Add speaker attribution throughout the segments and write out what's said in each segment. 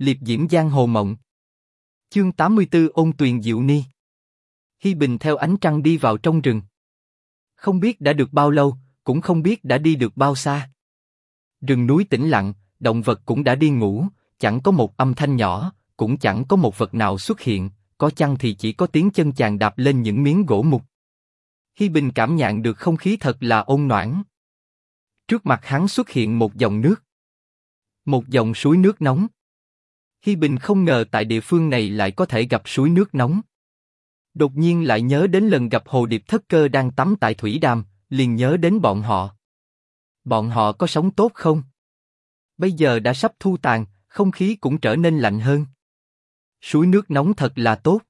Speaker 1: liệp diễm giang hồ mộng. Chương 84 ôn tuyền diệu ni. Hi Bình theo ánh trăng đi vào trong rừng. Không biết đã được bao lâu, cũng không biết đã đi được bao xa. Rừng núi tĩnh lặng, động vật cũng đã đi ngủ, chẳng có một âm thanh nhỏ, cũng chẳng có một vật nào xuất hiện, có chăng thì chỉ có tiếng chân chàng đạp lên những miếng gỗ mục. Hi Bình cảm nhận được không khí thật là ôn noãn. Trước mặt hắn xuất hiện một dòng nước, một dòng suối nước nóng. Hi Bình không ngờ tại địa phương này lại có thể gặp suối nước nóng. Đột nhiên lại nhớ đến lần gặp Hồ Điệp Thất Cơ đang tắm tại thủy đàm, liền nhớ đến bọn họ. Bọn họ có sống tốt không? Bây giờ đã sắp thu tàn, không khí cũng trở nên lạnh hơn. Suối nước nóng thật là tốt.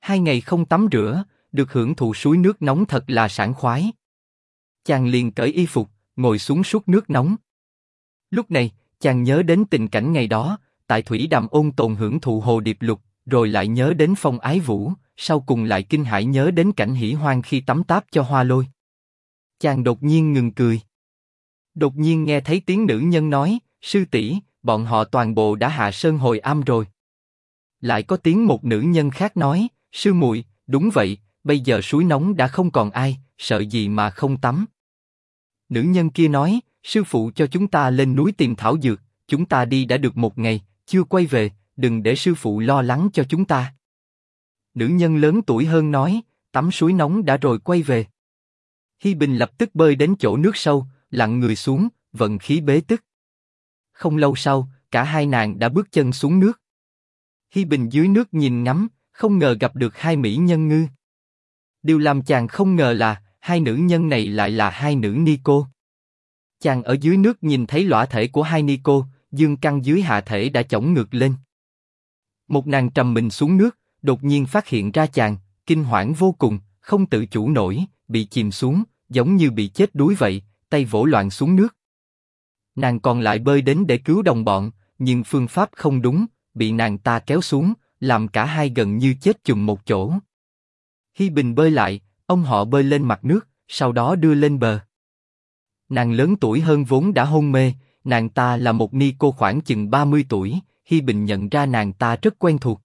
Speaker 1: Hai ngày không tắm rửa, được hưởng thụ suối nước nóng thật là sảng khoái. Chàng liền cởi y phục, ngồi xuống suốt nước nóng. Lúc này, chàng nhớ đến tình cảnh ngày đó, tại thủy đàm ôn tồn hưởng thụ hồ điệp lục, rồi lại nhớ đến phong ái vũ, sau cùng lại kinh hãi nhớ đến cảnh hỉ hoang khi tắm táp cho hoa lôi. Chàng đột nhiên ngừng cười. Đột nhiên nghe thấy tiếng nữ nhân nói, sư tỷ, bọn họ toàn bộ đã hạ sơn hồi am rồi. Lại có tiếng một nữ nhân khác nói, sư muội, đúng vậy, bây giờ suối nóng đã không còn ai, sợ gì mà không tắm. Nữ nhân kia nói, sư phụ cho chúng ta lên núi tìm thảo dược, chúng ta đi đã được một ngày, chưa quay về, đừng để sư phụ lo lắng cho chúng ta. Nữ nhân lớn tuổi hơn nói, tắm suối nóng đã rồi quay về. Hi Bình lập tức bơi đến chỗ nước sâu, lặn người xuống, vận khí bế tức. Không lâu sau, cả hai nàng đã bước chân xuống nước. Hi Bình dưới nước nhìn ngắm, không ngờ gặp được hai mỹ nhân ngư. Điều làm chàng không ngờ là hai nữ nhân này lại là hai nữ ni cô. Chàng ở dưới nước nhìn thấy lõa thể của hai ni cô, dương căn dưới hạ thể đã chổng ngược lên. Một nàng trầm mình xuống nước, đột nhiên phát hiện ra chàng, kinh hoảng vô cùng, không tự chủ nổi, bị chìm xuống, giống như bị chết đuối vậy, tay vỗ loạn xuống nước. Nàng còn lại bơi đến để cứu đồng bọn, nhưng phương pháp không đúng, bị nàng ta kéo xuống, làm cả hai gần như chết chùm một chỗ. Hi Bình bơi lại, ông họ bơi lên mặt nước, sau đó đưa lên bờ. Nàng lớn tuổi hơn vốn đã hôn mê, nàng ta là một ni cô khoảng chừng 30 tuổi, Hi Bình nhận ra nàng ta rất quen thuộc.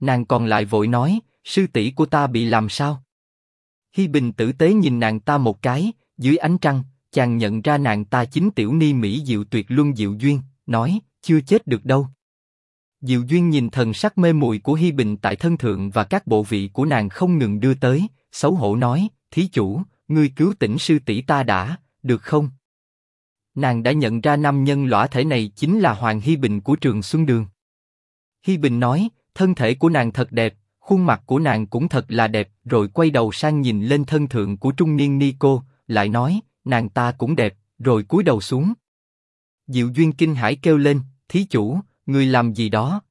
Speaker 1: Nàng còn lại vội nói, sư tỷ của ta bị làm sao? Hi Bình tử tế nhìn nàng ta một cái, dưới ánh trăng, chàng nhận ra nàng ta chính tiểu ni mỹ diệu tuyệt luân diệu duyên, nói, chưa chết được đâu. Diệu duyên nhìn thần sắc mê muội của Hi Bình tại thân thượng và các bộ vị của nàng không ngừng đưa tới, xấu hổ nói, thí chủ, ngươi cứu tỉnh sư tỷ ta đã, được không? Nàng đã nhận ra nam nhân lõa thể này chính là Hoàng Hi Bình của Trường Xuân Đường. Hi Bình nói, thân thể của nàng thật đẹp, khuôn mặt của nàng cũng thật là đẹp, rồi quay đầu sang nhìn lên thân thượng của trung niên ni cô, lại nói, nàng ta cũng đẹp, rồi cúi đầu xuống. Diệu duyên kinh hải kêu lên, thí chủ, người làm gì đó?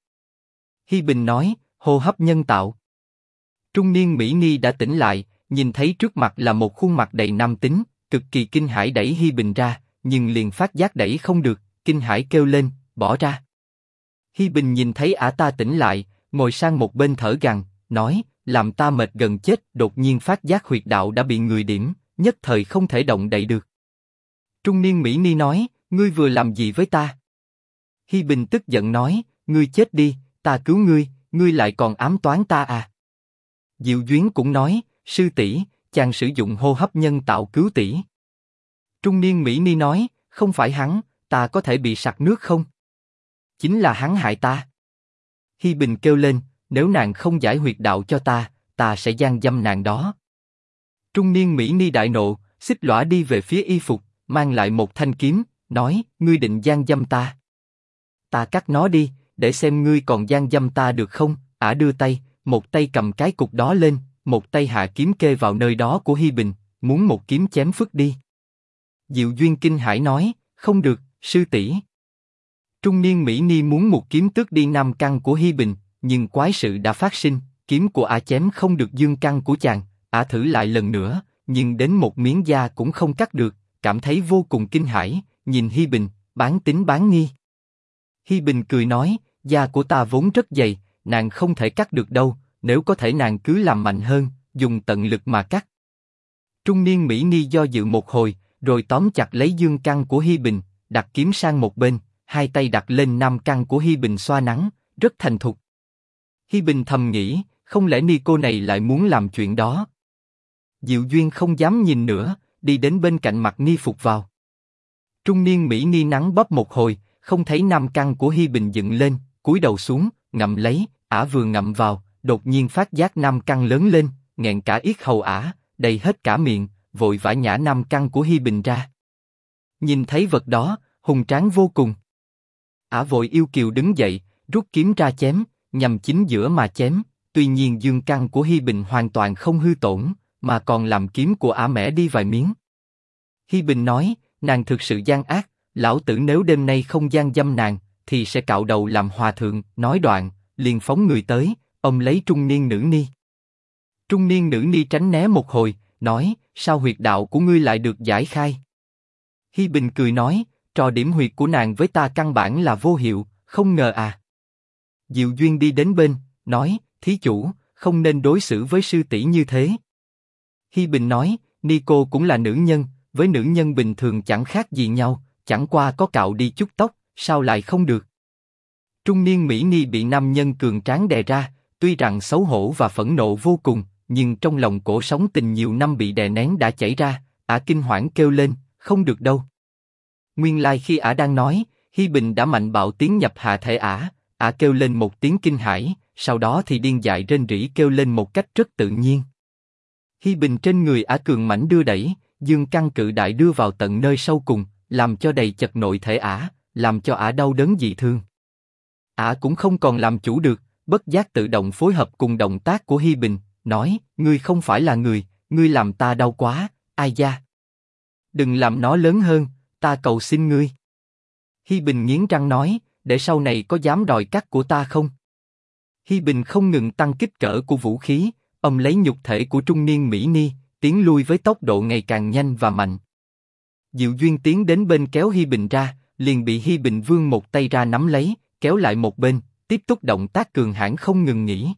Speaker 1: Hi Bình nói, hô hấp nhân tạo. Trung niên Mỹ Ni đã tỉnh lại, nhìn thấy trước mặt là một khuôn mặt đầy nam tính, cực kỳ kinh hãi đẩy Hi Bình ra, nhưng liền phát giác đẩy không được, kinh hãi kêu lên, bỏ ra. Hi Bình nhìn thấy ả ta tỉnh lại, ngồi sang một bên thở gằn, nói, làm ta mệt gần chết, đột nhiên phát giác huyệt đạo đã bị người điểm, nhất thời không thể động đậy được. Trung niên Mỹ Ni nói, ngươi vừa làm gì với ta? Hi Bình tức giận nói, ngươi chết đi, ta cứu ngươi, ngươi lại còn ám toán ta à? Diệu Duyến cũng nói, sư tỷ, chàng sử dụng hô hấp nhân tạo cứu tỷ. Trung niên Mỹ Ni nói, không phải hắn, ta có thể bị sặc nước không? Chính là hắn hại ta. Hi Bình kêu lên, nếu nàng không giải huyệt đạo cho ta, ta sẽ gian dâm nàng đó. Trung niên Mỹ Ni đại nộ, xích lõa đi về phía y phục, mang lại một thanh kiếm, nói, ngươi định gian dâm ta. Ta cắt nó đi, để xem ngươi còn gian dâm ta được không? Ả đưa tay, một tay cầm cái cục đó lên, một tay hạ kiếm kê vào nơi đó của Hi Bình, muốn một kiếm chém phức đi. Diệu duyên kinh hải nói, không được, sư tỷ. Trung niên Mỹ Ni muốn một kiếm tước đi nam căn của Hi Bình, nhưng quái sự đã phát sinh, kiếm của ả chém không được dương căn của chàng, ả thử lại lần nữa, nhưng đến một miếng da cũng không cắt được, cảm thấy vô cùng kinh hãi, nhìn Hi Bình, bán tính bán nghi. Hi Bình cười nói, da của ta vốn rất dày, nàng không thể cắt được đâu, nếu có thể nàng cứ làm mạnh hơn, dùng tận lực mà cắt. Trung niên Mỹ Ni do dự một hồi, rồi tóm chặt lấy dương căn của Hi Bình, đặt kiếm sang một bên, hai tay đặt lên nam căn của Hi Bình xoa nắng, rất thành thục. Hi Bình thầm nghĩ, không lẽ ni cô này lại muốn làm chuyện đó? Diệu Duyên không dám nhìn nữa, đi đến bên cạnh mặt ni phục vào. Trung niên Mỹ ni nắng bóp một hồi, không thấy nam căn của Hi Bình dựng lên, cúi đầu xuống, ngậm lấy, ả vừa ngậm vào, đột nhiên phát giác nam căn lớn lên, nghẹn cả yết hầu ả, đầy hết cả miệng, vội vã nhả nam căn của Hi Bình ra. Nhìn thấy vật đó, hùng tráng vô cùng. Ả vội yêu kiều đứng dậy, rút kiếm ra chém, nhằm chính giữa mà chém. Tuy nhiên dương căn của Hi Bình hoàn toàn không hư tổn, mà còn làm kiếm của Ả mẻ đi vài miếng. Hi Bình nói, nàng thực sự gian ác, lão tử nếu đêm nay không gian dâm nàng, thì sẽ cạo đầu làm hòa thượng. Nói đoạn, liền phóng người tới, ông lấy trung niên nữ ni. Trung niên nữ ni tránh né một hồi, nói, sao huyệt đạo của ngươi lại được giải khai? Hi Bình cười nói, trò điểm huyệt của nàng với ta căn bản là vô hiệu, không ngờ à. Diệu Duyên đi đến bên, nói, thí chủ, không nên đối xử với sư tỷ như thế. Hi Bình nói, Ni cô cũng là nữ nhân, với nữ nhân bình thường chẳng khác gì nhau, chẳng qua có cạo đi chút tóc, sao lại không được? Trung niên Mỹ Ni bị nam nhân cường tráng đè ra, tuy rằng xấu hổ và phẫn nộ vô cùng, nhưng trong lòng cổ sống tình nhiều năm bị đè nén đã chảy ra, ả kinh hoảng kêu lên, không được đâu. Nguyên lai khi ả đang nói, Hi Bình đã mạnh bạo tiến nhập hạ thể ả, ả kêu lên một tiếng kinh hãi, sau đó thì điên dại rên rỉ kêu lên một cách rất tự nhiên. Hi Bình trên người ả cường mãnh đưa đẩy, dương căn cự đại đưa vào tận nơi sâu cùng, làm cho đầy chật nội thể ả, làm cho ả đau đớn dị thương. Ả cũng không còn làm chủ được, bất giác tự động phối hợp cùng động tác của Hi Bình, nói: ngươi không phải là người, ngươi làm ta đau quá, ai da. Đừng làm nó lớn hơn, ta cầu xin ngươi. Hi Bình nghiến răng nói, để sau này có dám đòi cắt của ta không? Hi Bình không ngừng tăng kích cỡ của vũ khí, ông lấy nhục thể của trung niên Mỹ Ni, tiến lui với tốc độ ngày càng nhanh và mạnh. Diệu Duyên tiến đến bên kéo Hi Bình ra, liền bị Hi Bình vươn một tay ra nắm lấy, kéo lại một bên, tiếp tục động tác cường hãn không ngừng nghỉ.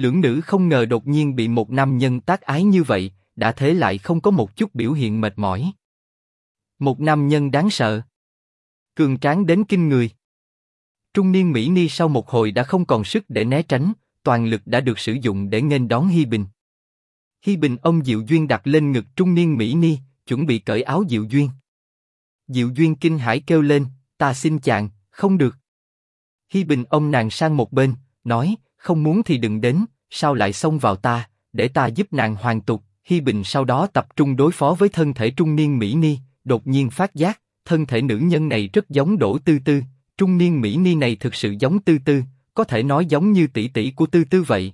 Speaker 1: Lưỡng nữ không ngờ đột nhiên bị một nam nhân tác ái như vậy, đã thế lại không có một chút biểu hiện mệt mỏi. Một nam nhân đáng sợ. Cường tráng đến kinh người. Trung niên Mỹ Ni sau một hồi đã không còn sức để né tránh, toàn lực đã được sử dụng để nghênh đón Hi Bình. Hi Bình ông Diệu Duyên đặt lên ngực trung niên Mỹ Ni, chuẩn bị cởi áo Diệu Duyên. Diệu Duyên kinh hãi kêu lên, ta xin chàng, không được. Hi Bình ông nàng sang một bên, nói, không muốn thì đừng đến, sao lại xông vào ta, để ta giúp nàng hoàn tục. Hi Bình sau đó tập trung đối phó với thân thể trung niên Mỹ Ni, đột nhiên phát giác, thân thể nữ nhân này rất giống Đỗ Tư Tư, trung niên Mỹ Ni này thực sự giống Tư Tư, có thể nói giống như tỷ tỷ của Tư Tư vậy.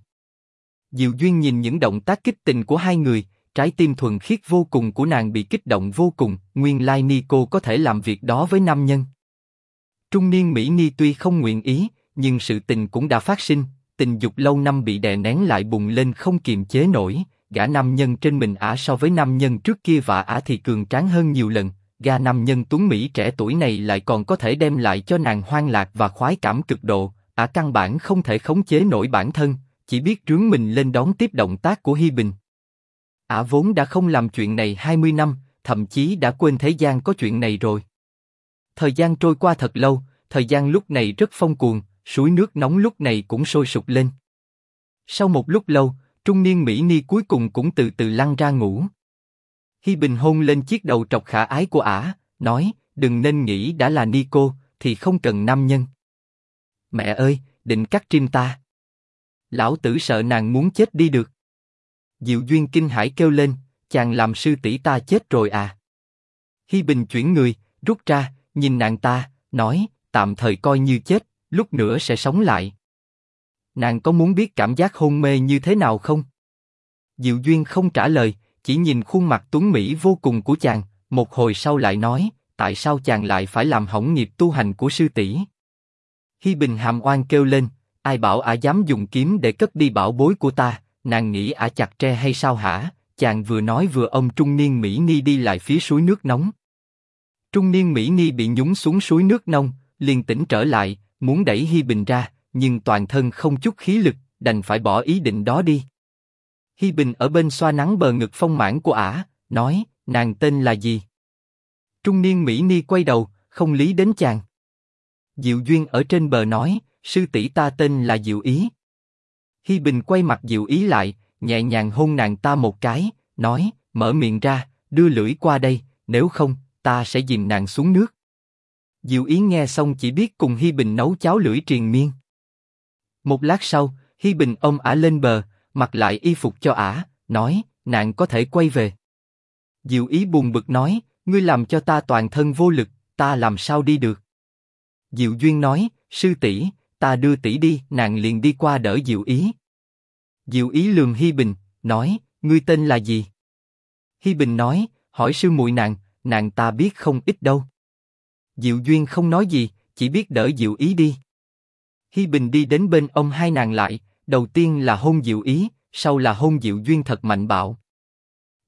Speaker 1: Diệu Duyên nhìn những động tác kích tình của hai người, trái tim thuần khiết vô cùng của nàng bị kích động vô cùng, nguyên lai Ni cô có thể làm việc đó với nam nhân. Trung niên Mỹ Ni tuy không nguyện ý, nhưng sự tình cũng đã phát sinh, tình dục lâu năm bị đè nén lại bùng lên không kiềm chế nổi, gã nam nhân trên mình ả so với nam nhân trước kia và ả thì cường tráng hơn nhiều lần, gã nam nhân tuấn mỹ trẻ tuổi này lại còn có thể đem lại cho nàng hoang lạc và khoái cảm cực độ, ả căn bản không thể khống chế nổi bản thân, chỉ biết trướng mình lên đón tiếp động tác của Hi Bình. Ả vốn đã không làm chuyện này 20 năm, thậm chí đã quên thế gian có chuyện này rồi. Thời gian trôi qua thật lâu, thời gian lúc này rất phong cuồng, suối nước nóng lúc này cũng sôi sục lên. Sau một lúc lâu, trung niên Mỹ Ni cuối cùng cũng từ từ lăn ra ngủ. Hi Bình hôn lên chiếc đầu trọc khả ái của ả, nói, đừng nên nghĩ đã là Ni cô, thì không cần nam nhân. Mẹ ơi, định cắt trim ta. Lão tử sợ nàng muốn chết đi được. Diệu Duyên kinh hãi kêu lên, chàng làm sư tỷ ta chết rồi à. Hi Bình chuyển người, rút ra, nhìn nàng ta, nói, tạm thời coi như chết, lúc nữa sẽ sống lại. Nàng có muốn biết cảm giác hôn mê như thế nào không? Diệu Duyên không trả lời, chỉ nhìn khuôn mặt tuấn mỹ vô cùng của chàng, một hồi sau lại nói, tại sao chàng lại phải làm hỏng nghiệp tu hành của sư tỷ? Hi Bình hàm oan kêu lên, ai bảo ả dám dùng kiếm để cất đi bảo bối của ta, nàng nghĩ ả chặt tre hay sao hả? Chàng vừa nói vừa ông trung niên Mỹ Ni đi lại phía suối nước nóng. Trung niên Mỹ Ni bị nhúng xuống suối nước nông, liền tỉnh trở lại, muốn đẩy Hi Bình ra, nhưng toàn thân không chút khí lực, đành phải bỏ ý định đó đi. Hi Bình ở bên xoa nắng bờ ngực phong mãn của ả, nói, nàng tên là gì? Trung niên Mỹ Ni quay đầu, không lý đến chàng. Diệu Duyên ở trên bờ nói, sư tỷ ta tên là Diệu Ý. Hi Bình quay mặt Diệu Ý lại, nhẹ nhàng hôn nàng ta một cái, nói, mở miệng ra, đưa lưỡi qua đây, nếu không, ta sẽ dìm nàng xuống nước. Diệu Ý nghe xong chỉ biết cùng Hi Bình nấu cháo lưỡi triền miên. Một lát sau, Hi Bình ôm ả lên bờ, mặc lại y phục cho ả, nói, Nạn có thể quay về. Diệu Ý buồn bực nói, ngươi làm cho ta toàn thân vô lực, ta làm sao đi được? Diệu Duyên nói, sư tỷ, ta đưa tỷ đi, nàng liền đi qua đỡ Diệu Ý. Diệu Ý lườm Hi Bình, nói, ngươi tên là gì? Hi Bình nói, hỏi sư muội nàng, nàng ta biết không ít đâu. Diệu Duyên không nói gì, chỉ biết đỡ Diệu Ý đi. Hi Bình đi đến bên ông hai nàng lại, đầu tiên là hôn Diệu Ý, sau là hôn Diệu Duyên thật mạnh bạo.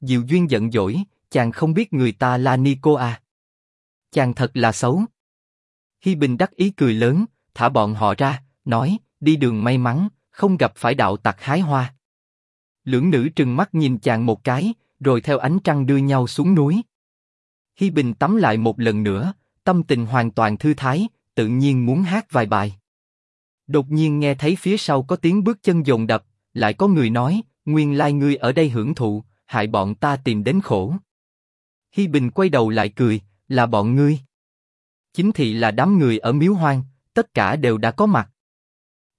Speaker 1: Diệu Duyên giận dỗi, chàng không biết người ta là Nico à? Chàng thật là xấu. Hi Bình đắc ý cười lớn, thả bọn họ ra, nói, đi đường may mắn, không gặp phải đạo tặc hái hoa. Lưỡng nữ trừng mắt nhìn chàng một cái, rồi theo ánh trăng đưa nhau xuống núi. Hi Bình tắm lại một lần nữa, tâm tình hoàn toàn thư thái, tự nhiên muốn hát vài bài. Đột nhiên nghe thấy phía sau có tiếng bước chân dồn đập, lại có người nói, nguyên lai ngươi ở đây hưởng thụ, hại bọn ta tìm đến khổ. Hi Bình quay đầu lại cười, là bọn ngươi. Chính thị là đám người ở miếu hoang, tất cả đều đã có mặt.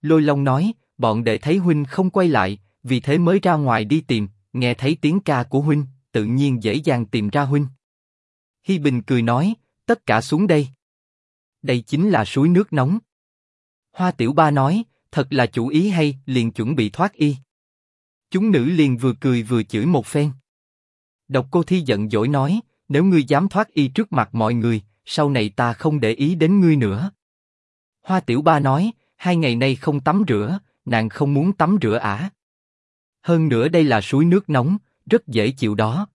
Speaker 1: Lôi Long nói, bọn đệ thấy huynh không quay lại, vì thế mới ra ngoài đi tìm, nghe thấy tiếng ca của huynh, tự nhiên dễ dàng tìm ra huynh. Hi Bình cười nói, tất cả xuống đây. Đây chính là suối nước nóng. Hoa Tiểu Ba nói, thật là chủ ý hay, liền chuẩn bị thoát y. Chúng nữ liền vừa cười vừa chửi một phen. Độc Cô Thi giận dỗi nói, nếu ngươi dám thoát y trước mặt mọi người, sau này ta không để ý đến ngươi nữa. Hoa Tiểu Ba nói, hai ngày nay không tắm rửa, nàng không muốn tắm rửa ả. Hơn nữa đây là suối nước nóng, rất dễ chịu đó.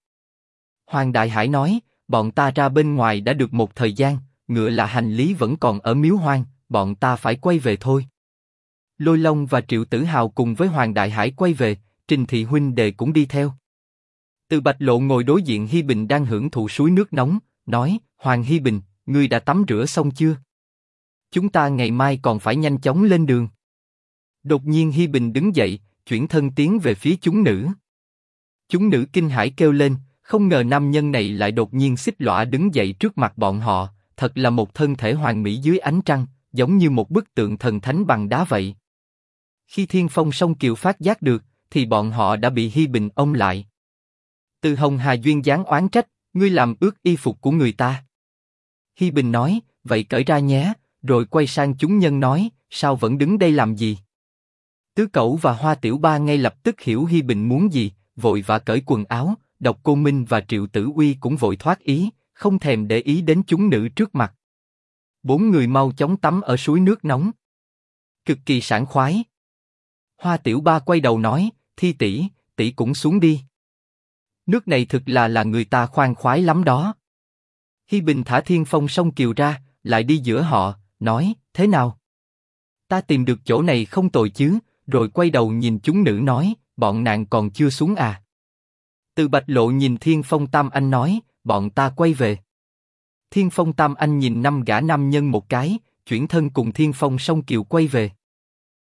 Speaker 1: Hoàng Đại Hải nói, bọn ta ra bên ngoài đã được một thời gian, ngựa là hành lý vẫn còn ở miếu hoang, bọn ta phải quay về thôi. Lôi Long và Triệu Tử Hào cùng với Hoàng Đại Hải quay về, Trình Thị huynh đề cũng đi theo. Từ Bạch Lộ ngồi đối diện Hi Bình đang hưởng thụ suối nước nóng, nói: Hoàng Hi Bình, ngươi đã tắm rửa xong chưa? Chúng ta ngày mai còn phải nhanh chóng lên đường. Đột nhiên Hi Bình đứng dậy, chuyển thân tiến về phía chúng nữ. Chúng nữ kinh hãi kêu lên, không ngờ nam nhân này lại đột nhiên xích lõa đứng dậy trước mặt bọn họ, thật là một thân thể hoàn mỹ dưới ánh trăng, giống như một bức tượng thần thánh bằng đá vậy. Khi Thiên Phong song kiều phát giác được, thì bọn họ đã bị Hi Bình ôm lại. Từ Hồng Hà duyên dáng oán trách, ngươi làm ướt y phục của người ta. Hi Bình nói, vậy cởi ra nhé, rồi quay sang chúng nhân nói, sao vẫn đứng đây làm gì? Tứ Cẩu và Hoa Tiểu Ba ngay lập tức hiểu Hi Bình muốn gì, vội và cởi quần áo. Độc Cô Minh và Triệu Tử Uy cũng vội thoát ý, không thèm để ý đến chúng nữ trước mặt. Bốn người mau chóng tắm ở suối nước nóng, cực kỳ sảng khoái. Hoa Tiểu Ba quay đầu nói, Thi tỷ, tỷ cũng xuống đi. Nước này thực là là người ta khoan khoái lắm đó. Hi Bình thả Thiên Phong sông Kiều ra, lại đi giữa họ, nói, thế nào? Ta tìm được chỗ này không tồi chứ, rồi quay đầu nhìn chúng nữ nói, bọn nàng còn chưa xuống à? Từ Bạch Lộ nhìn Thiên Phong Tam Anh nói, bọn ta quay về. Thiên Phong Tam Anh nhìn năm gã nam nhân một cái, chuyển thân cùng Thiên Phong song Kiều quay về.